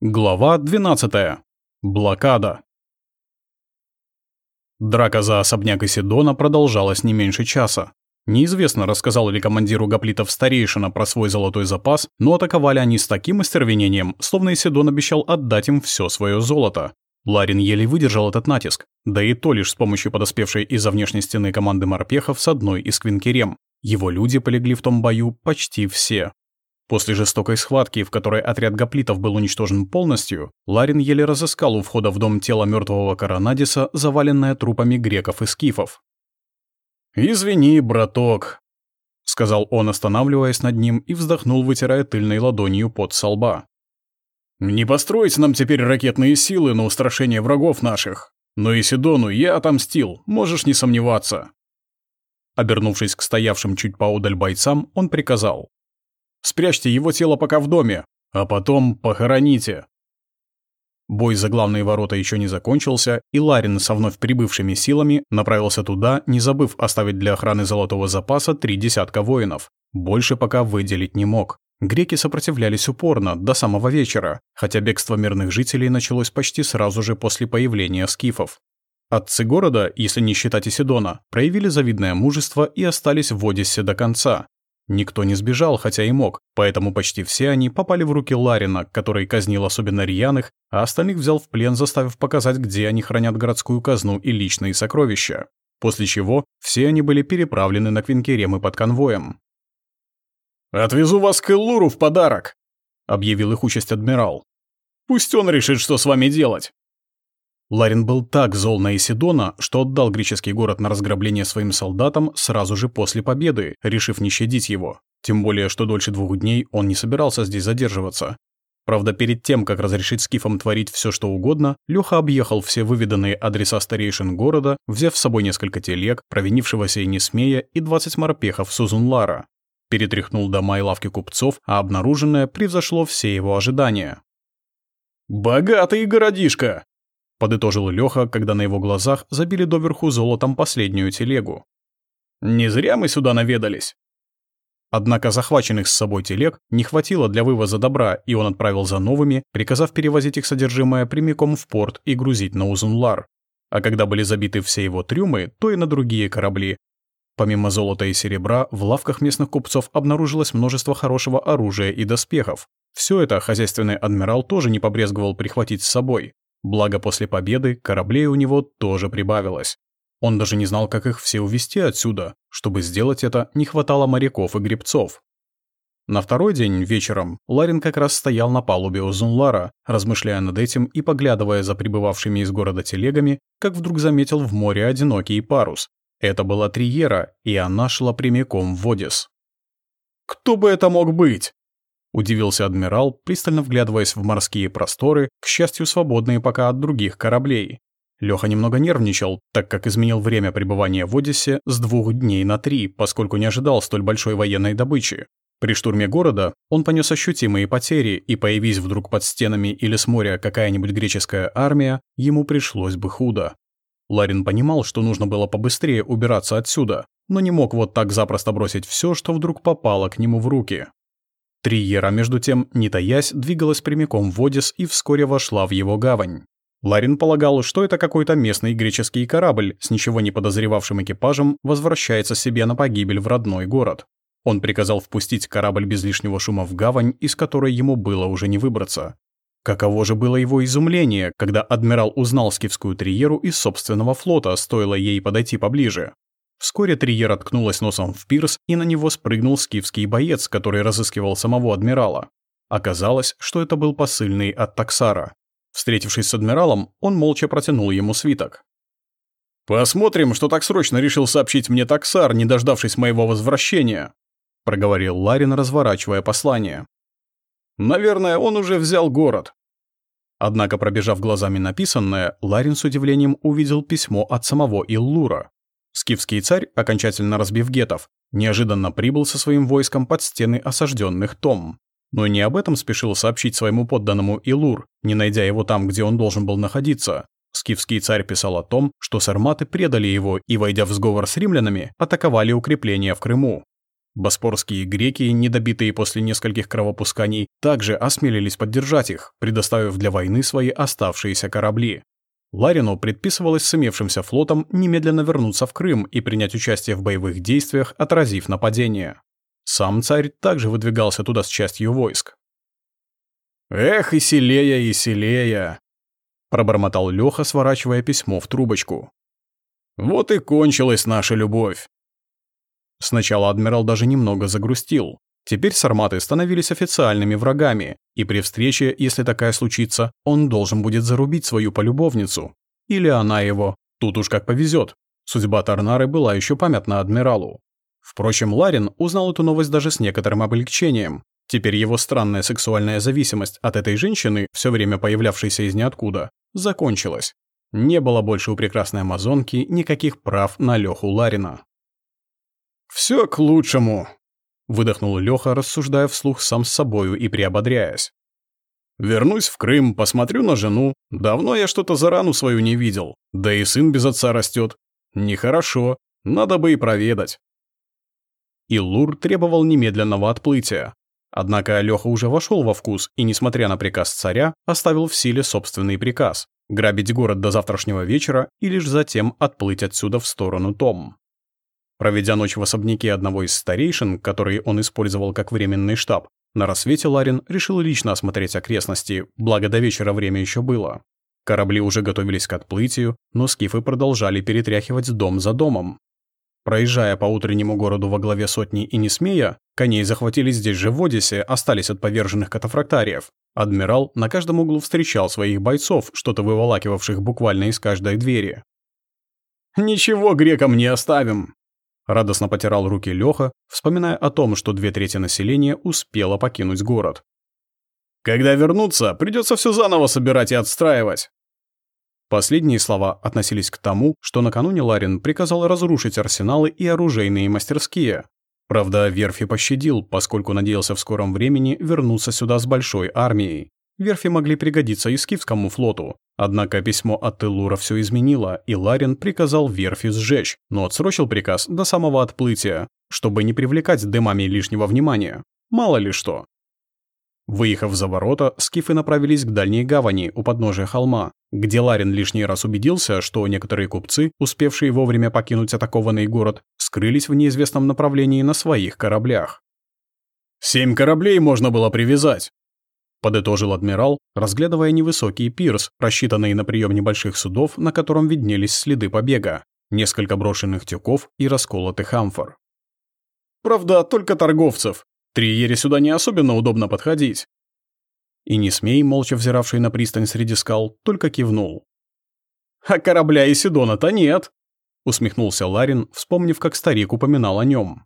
Глава 12. Блокада. Драка за особняк Исидона продолжалась не меньше часа. Неизвестно, рассказал ли командиру гоплитов старейшина про свой золотой запас, но атаковали они с таким остервенением, словно Исидон обещал отдать им все свое золото. Ларин еле выдержал этот натиск, да и то лишь с помощью подоспевшей из-за внешней стены команды морпехов с одной из квинкерем. Его люди полегли в том бою почти все. После жестокой схватки, в которой отряд гоплитов был уничтожен полностью, Ларин еле разыскал у входа в дом тело мертвого Коронадиса, заваленное трупами греков и скифов. «Извини, браток», — сказал он, останавливаясь над ним, и вздохнул, вытирая тыльной ладонью под со лба. «Не построить нам теперь ракетные силы на устрашение врагов наших. Но и Сидону я отомстил, можешь не сомневаться». Обернувшись к стоявшим чуть поодаль бойцам, он приказал. Спрячьте его тело пока в доме, а потом похороните». Бой за главные ворота еще не закончился, и Ларин со вновь прибывшими силами направился туда, не забыв оставить для охраны золотого запаса три десятка воинов. Больше пока выделить не мог. Греки сопротивлялись упорно, до самого вечера, хотя бегство мирных жителей началось почти сразу же после появления скифов. Отцы города, если не считать Исидона, проявили завидное мужество и остались в Одиссе до конца. Никто не сбежал, хотя и мог, поэтому почти все они попали в руки Ларина, который казнил особенно рьяных, а остальных взял в плен, заставив показать, где они хранят городскую казну и личные сокровища. После чего все они были переправлены на Квинкеремы под конвоем. «Отвезу вас к Эллуру в подарок», — объявил их участь адмирал. «Пусть он решит, что с вами делать. Ларин был так зол на Исидона, что отдал греческий город на разграбление своим солдатам сразу же после победы, решив не щадить его. Тем более, что дольше двух дней он не собирался здесь задерживаться. Правда, перед тем, как разрешить скифам творить все, что угодно, Леха объехал все выведанные адреса старейшин города, взяв с собой несколько телег, провинившегося и несмея, и 20 морпехов Сузунлара. Перетряхнул дома и лавки купцов, а обнаруженное превзошло все его ожидания. «Богатый городишко!» Подытожил Леха, когда на его глазах забили доверху золотом последнюю телегу. «Не зря мы сюда наведались». Однако захваченных с собой телег не хватило для вывоза добра, и он отправил за новыми, приказав перевозить их содержимое прямиком в порт и грузить на Узунлар. А когда были забиты все его трюмы, то и на другие корабли. Помимо золота и серебра, в лавках местных купцов обнаружилось множество хорошего оружия и доспехов. Все это хозяйственный адмирал тоже не побрезговал прихватить с собой. Благо после победы кораблей у него тоже прибавилось. Он даже не знал, как их все увезти отсюда. Чтобы сделать это, не хватало моряков и гребцов. На второй день вечером Ларин как раз стоял на палубе у Зунлара, размышляя над этим и поглядывая за прибывавшими из города телегами, как вдруг заметил в море одинокий парус. Это была Триера, и она шла прямиком в Одис. «Кто бы это мог быть?» Удивился адмирал, пристально вглядываясь в морские просторы, к счастью, свободные пока от других кораблей. Лёха немного нервничал, так как изменил время пребывания в Одессе с двух дней на три, поскольку не ожидал столь большой военной добычи. При штурме города он понес ощутимые потери, и появись вдруг под стенами или с моря какая-нибудь греческая армия, ему пришлось бы худо. Ларин понимал, что нужно было побыстрее убираться отсюда, но не мог вот так запросто бросить все, что вдруг попало к нему в руки. Триера, между тем, не таясь, двигалась прямиком в Одис и вскоре вошла в его гавань. Ларин полагал, что это какой-то местный греческий корабль с ничего не подозревавшим экипажем возвращается себе на погибель в родной город. Он приказал впустить корабль без лишнего шума в гавань, из которой ему было уже не выбраться. Каково же было его изумление, когда адмирал узнал скифскую триеру из собственного флота, стоило ей подойти поближе. Вскоре Триер откнулась носом в пирс, и на него спрыгнул скифский боец, который разыскивал самого адмирала. Оказалось, что это был посыльный от Таксара. Встретившись с адмиралом, он молча протянул ему свиток. «Посмотрим, что так срочно решил сообщить мне Таксар, не дождавшись моего возвращения», — проговорил Ларин, разворачивая послание. «Наверное, он уже взял город». Однако, пробежав глазами написанное, Ларин с удивлением увидел письмо от самого Иллура. Скифский царь, окончательно разбив гетов, неожиданно прибыл со своим войском под стены осажденных Том. Но не об этом спешил сообщить своему подданному Илур, не найдя его там, где он должен был находиться. Скифский царь писал о том, что сарматы предали его и, войдя в сговор с римлянами, атаковали укрепления в Крыму. Боспорские греки, недобитые после нескольких кровопусканий, также осмелились поддержать их, предоставив для войны свои оставшиеся корабли. Ларину предписывалось с имевшимся флотом немедленно вернуться в Крым и принять участие в боевых действиях, отразив нападение. Сам царь также выдвигался туда с частью войск. «Эх, Исилея, Исилея!» — пробормотал Лёха, сворачивая письмо в трубочку. «Вот и кончилась наша любовь. Сначала адмирал даже немного загрустил. Теперь сарматы становились официальными врагами, и при встрече, если такая случится, он должен будет зарубить свою полюбовницу. Или она его. Тут уж как повезет. Судьба Тарнары была еще памятна адмиралу. Впрочем, Ларин узнал эту новость даже с некоторым облегчением. Теперь его странная сексуальная зависимость от этой женщины, все время появлявшейся из ниоткуда, закончилась. Не было больше у прекрасной амазонки никаких прав на Леху Ларина. Все к лучшему», — выдохнул Леха, рассуждая вслух сам с собою и приободряясь. «Вернусь в Крым, посмотрю на жену. Давно я что-то за рану свою не видел. Да и сын без отца растет. Нехорошо. Надо бы и проведать». Илур требовал немедленного отплытия. Однако Леха уже вошел во вкус и, несмотря на приказ царя, оставил в силе собственный приказ – грабить город до завтрашнего вечера и лишь затем отплыть отсюда в сторону Том. Проведя ночь в особняке одного из старейшин, который он использовал как временный штаб, на рассвете Ларин решил лично осмотреть окрестности, благо до вечера время еще было. Корабли уже готовились к отплытию, но скифы продолжали перетряхивать дом за домом. Проезжая по утреннему городу во главе сотни и не смея, коней захватили здесь же в Одессе, остались от поверженных катафрактариев. Адмирал на каждом углу встречал своих бойцов, что-то выволакивавших буквально из каждой двери. «Ничего грекам не оставим», Радостно потирал руки Лёха, вспоминая о том, что две трети населения успело покинуть город. «Когда вернутся, придется все заново собирать и отстраивать». Последние слова относились к тому, что накануне Ларин приказал разрушить арсеналы и оружейные мастерские. Правда, верфи пощадил, поскольку надеялся в скором времени вернуться сюда с большой армией. Верфи могли пригодиться и скифскому флоту. Однако письмо от Телура все изменило, и Ларин приказал верфи сжечь, но отсрочил приказ до самого отплытия, чтобы не привлекать дымами лишнего внимания. Мало ли что. Выехав за ворота, скифы направились к дальней гавани у подножия холма, где Ларин лишний раз убедился, что некоторые купцы, успевшие вовремя покинуть атакованный город, скрылись в неизвестном направлении на своих кораблях. «Семь кораблей можно было привязать», подытожил адмирал, разглядывая невысокий пирс, рассчитанный на прием небольших судов, на котором виднелись следы побега, несколько брошенных тюков и расколотых амфор. «Правда, только торговцев. Триере сюда не особенно удобно подходить». И не смей, молча взиравший на пристань среди скал, только кивнул. «А корабля и Сидона-то нет», — усмехнулся Ларин, вспомнив, как старик упоминал о нем.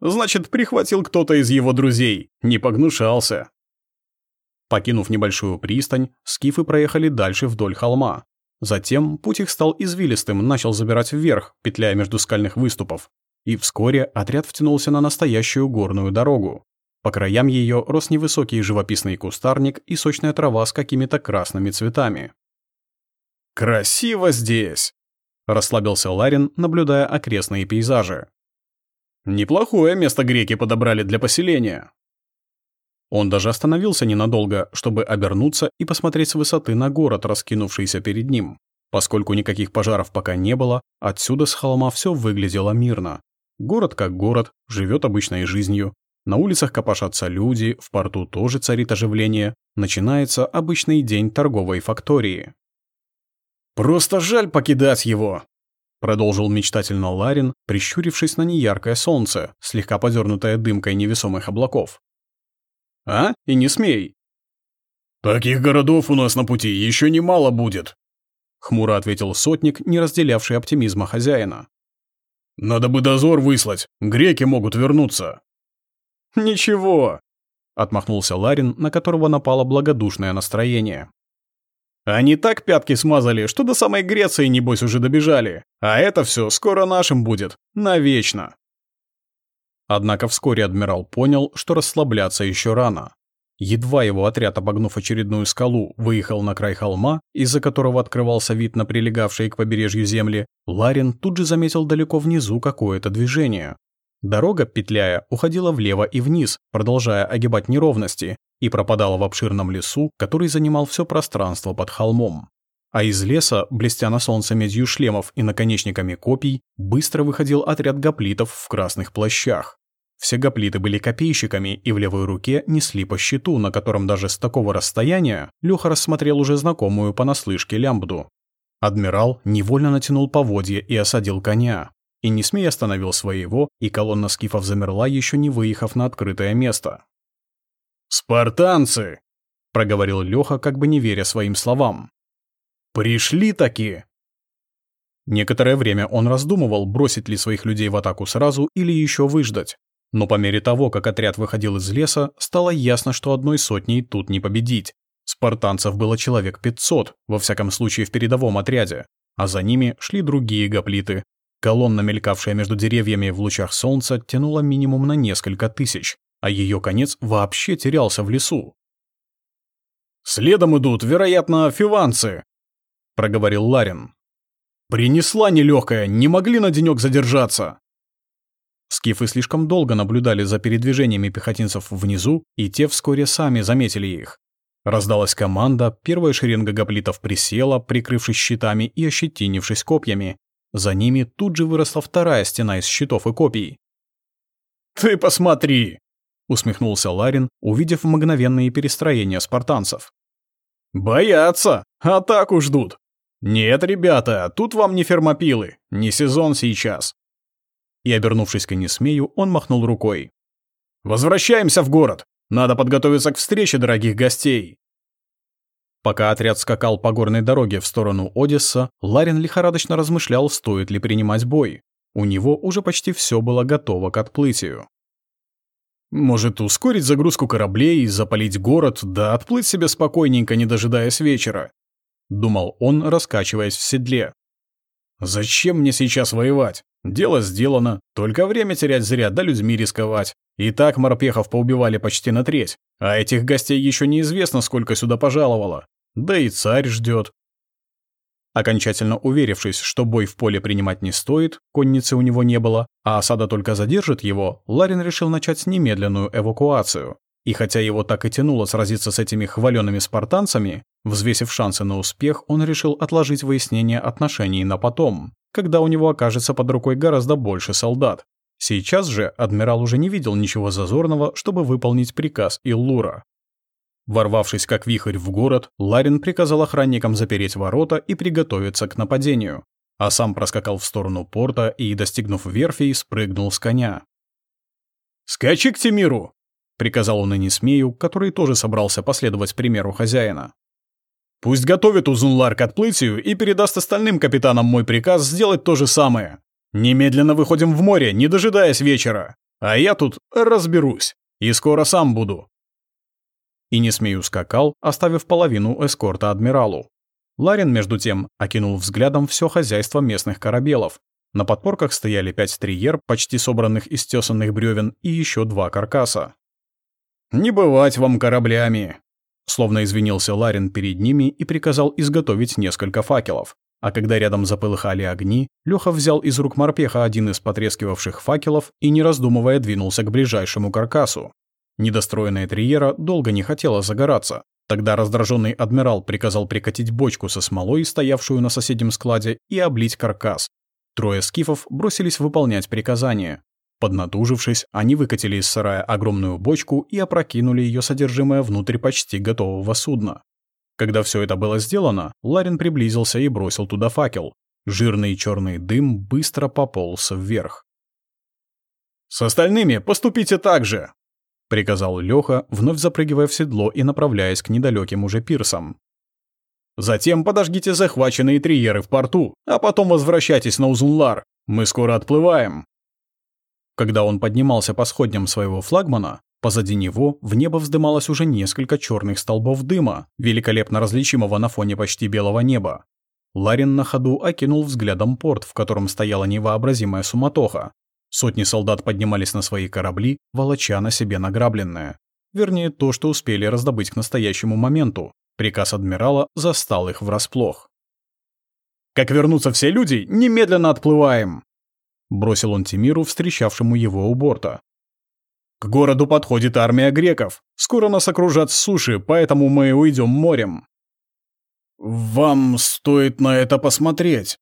«Значит, прихватил кто-то из его друзей, не погнушался». Покинув небольшую пристань, скифы проехали дальше вдоль холма. Затем путь их стал извилистым, начал забирать вверх, петляя между скальных выступов. И вскоре отряд втянулся на настоящую горную дорогу. По краям ее рос невысокий живописный кустарник и сочная трава с какими-то красными цветами. «Красиво здесь!» – расслабился Ларин, наблюдая окрестные пейзажи. «Неплохое место греки подобрали для поселения». Он даже остановился ненадолго, чтобы обернуться и посмотреть с высоты на город, раскинувшийся перед ним. Поскольку никаких пожаров пока не было, отсюда с холма все выглядело мирно. Город как город, живет обычной жизнью. На улицах копошатся люди, в порту тоже царит оживление. Начинается обычный день торговой фактории. «Просто жаль покидать его!» Продолжил мечтательно Ларин, прищурившись на неяркое солнце, слегка подернутое дымкой невесомых облаков. А? И не смей. Таких городов у нас на пути еще немало будет, хмуро ответил сотник, не разделявший оптимизма хозяина. Надо бы дозор выслать, греки могут вернуться. Ничего, отмахнулся Ларин, на которого напало благодушное настроение. Они так пятки смазали, что до самой Греции, небось, уже добежали. А это все скоро нашим будет. Навечно. Однако вскоре адмирал понял, что расслабляться еще рано. Едва его отряд, обогнув очередную скалу, выехал на край холма, из-за которого открывался вид на прилегавшие к побережью земли, Ларин тут же заметил далеко внизу какое-то движение. Дорога, петляя, уходила влево и вниз, продолжая огибать неровности, и пропадала в обширном лесу, который занимал все пространство под холмом. А из леса, блестя на солнце медью шлемов и наконечниками копий, быстро выходил отряд гоплитов в красных плащах. Все гоплиты были копейщиками и в левой руке несли по щиту, на котором даже с такого расстояния Лёха рассмотрел уже знакомую понаслышке лямбду. Адмирал невольно натянул поводья и осадил коня. И не смей остановил своего, и колонна скифов замерла, еще не выехав на открытое место. «Спартанцы!» — проговорил Лёха, как бы не веря своим словам. «Пришли таки!» Некоторое время он раздумывал, бросить ли своих людей в атаку сразу или еще выждать. Но по мере того, как отряд выходил из леса, стало ясно, что одной сотней тут не победить. Спартанцев было человек 500, во всяком случае в передовом отряде, а за ними шли другие гоплиты. Колонна, мелькавшая между деревьями в лучах солнца, тянула минимум на несколько тысяч, а ее конец вообще терялся в лесу. «Следом идут, вероятно, фиванцы», — проговорил Ларин. «Принесла нелегкая, не могли на денек задержаться». Скифы слишком долго наблюдали за передвижениями пехотинцев внизу, и те вскоре сами заметили их. Раздалась команда, первая шеренга гоплитов присела, прикрывшись щитами и ощетинившись копьями. За ними тут же выросла вторая стена из щитов и копий. «Ты посмотри!» — усмехнулся Ларин, увидев мгновенные перестроения спартанцев. «Боятся! Атаку ждут! Нет, ребята, тут вам не фермопилы, не сезон сейчас!» И, обернувшись к Несмею, он махнул рукой. «Возвращаемся в город! Надо подготовиться к встрече дорогих гостей!» Пока отряд скакал по горной дороге в сторону Одесса, Ларин лихорадочно размышлял, стоит ли принимать бой. У него уже почти все было готово к отплытию. Может, ускорить загрузку кораблей, запалить город, да отплыть себе спокойненько, не дожидаясь вечера? Думал он, раскачиваясь в седле. Зачем мне сейчас воевать? Дело сделано, только время терять зря, да людьми рисковать. И так морпехов поубивали почти на треть, а этих гостей еще неизвестно, сколько сюда пожаловало. Да и царь ждет. Окончательно уверившись, что бой в поле принимать не стоит, конницы у него не было, а осада только задержит его, Ларин решил начать немедленную эвакуацию. И хотя его так и тянуло сразиться с этими хваленными спартанцами, взвесив шансы на успех, он решил отложить выяснение отношений на потом, когда у него окажется под рукой гораздо больше солдат. Сейчас же адмирал уже не видел ничего зазорного, чтобы выполнить приказ Иллура. Ворвавшись как вихрь в город, Ларин приказал охранникам запереть ворота и приготовиться к нападению, а сам проскакал в сторону порта и, достигнув верфи, спрыгнул с коня. «Скачи к Тимиру!» — приказал он и Несмею, который тоже собрался последовать примеру хозяина. «Пусть готовит Узунлар к отплытию и передаст остальным капитанам мой приказ сделать то же самое. Немедленно выходим в море, не дожидаясь вечера. А я тут разберусь. И скоро сам буду и не смею скакал, оставив половину эскорта адмиралу. Ларин, между тем, окинул взглядом все хозяйство местных корабелов. На подпорках стояли пять триер, почти собранных из тесанных бревен, и еще два каркаса. «Не бывать вам кораблями!» Словно извинился Ларин перед ними и приказал изготовить несколько факелов. А когда рядом заполыхали огни, Леха взял из рук морпеха один из потрескивавших факелов и, не раздумывая, двинулся к ближайшему каркасу. Недостроенная триера долго не хотела загораться. Тогда раздраженный адмирал приказал прикатить бочку со смолой, стоявшую на соседнем складе, и облить каркас. Трое скифов бросились выполнять приказание. Поднатужившись, они выкатили из сарая огромную бочку и опрокинули ее содержимое внутрь почти готового судна. Когда все это было сделано, Ларин приблизился и бросил туда факел. Жирный черный дым быстро пополз вверх. «С остальными поступите так же!» — приказал Лёха, вновь запрыгивая в седло и направляясь к недалеким уже пирсам. «Затем подожгите захваченные триеры в порту, а потом возвращайтесь на Узунлар. Мы скоро отплываем». Когда он поднимался по сходням своего флагмана, позади него в небо вздымалось уже несколько черных столбов дыма, великолепно различимого на фоне почти белого неба. Ларин на ходу окинул взглядом порт, в котором стояла невообразимая суматоха, Сотни солдат поднимались на свои корабли, волоча на себе награбленное. Вернее, то, что успели раздобыть к настоящему моменту. Приказ адмирала застал их врасплох. «Как вернутся все люди, немедленно отплываем!» Бросил он Тимиру, встречавшему его у борта. К городу подходит армия греков. Скоро нас окружат с суши, поэтому мы уйдем морем. Вам стоит на это посмотреть.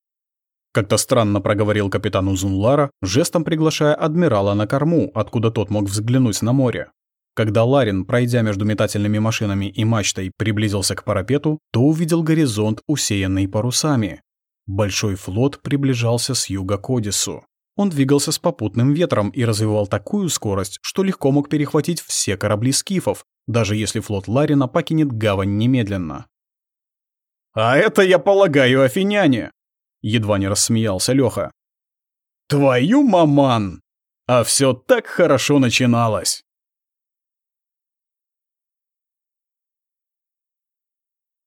Как-то странно проговорил капитан Узунлара, жестом приглашая адмирала на корму, откуда тот мог взглянуть на море. Когда Ларин, пройдя между метательными машинами и мачтой, приблизился к парапету, то увидел горизонт, усеянный парусами. Большой флот приближался с юга к Одиссу. Он двигался с попутным ветром и развивал такую скорость, что легко мог перехватить все корабли скифов, даже если флот Ларина покинет гавань немедленно. «А это, я полагаю, афиняне!» Едва не рассмеялся Лёха. «Твою маман! А всё так хорошо начиналось!»